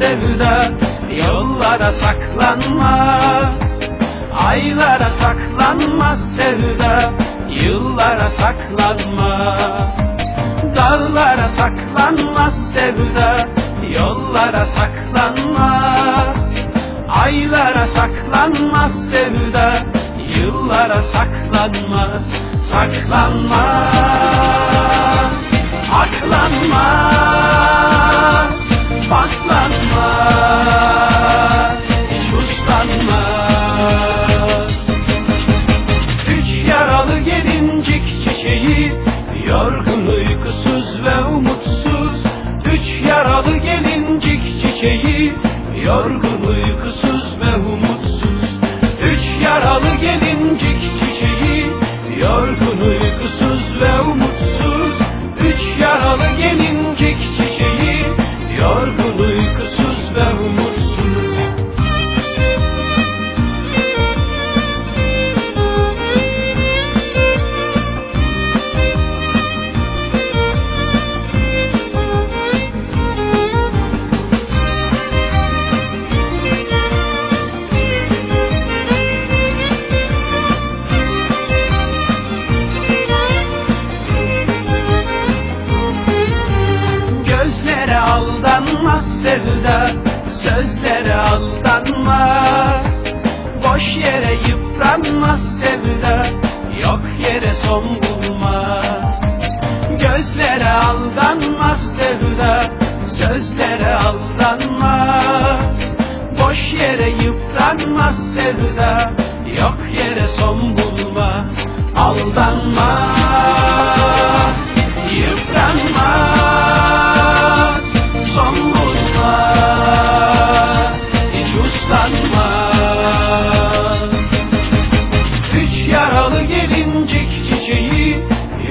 sevda Yollara saklanmaz. Aylara saklanmaz sevda Yıllara saklanmaz. Dağlara saklanmaz sevda Yollara saklanmaz. Aylara saklanmaz sevda Yıllara saklanmaz Saklanmaz çiçeği Yorgun uykusuz ve umutsuz. Üç yaralı gelincik çiçeği Yorgun uykusuz ve umutsuz. Üç yaralı gelincik çiçeği Yorgun uykusuz ve umutsuz. Üç yaralı gelincik çiçeği Yorgun aldanmaz Boş yere yıpranmaz sevda Yok yere son bulmaz. Gözlere aldanmaz sevda Sözlere aldanmaz. Boş yere yıpranmaz sevda Yok yere son bulmaz. Aldanmaz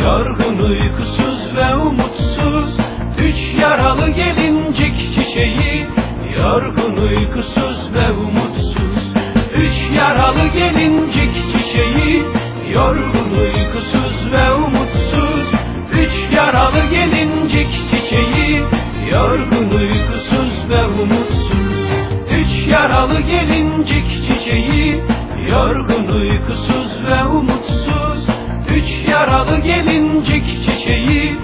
Yorgun uykusuz ve umutsuz. Üç yaralı gelincik çiçeği. Yorgun uykusuz ve umutsuz. Üç yaralı gelincik çiçeği. Yorgun uykusuz ve umutsuz. Üç yaralı gelincik çiçeği. Yorgun uykusuz ve umutsuz. Üç yaralı gelincik çiçeği. Yorgun uykusuz ve umutsuz Yaralı gelincik çiçeği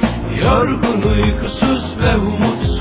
Yorgun uykusuz ve umutsuz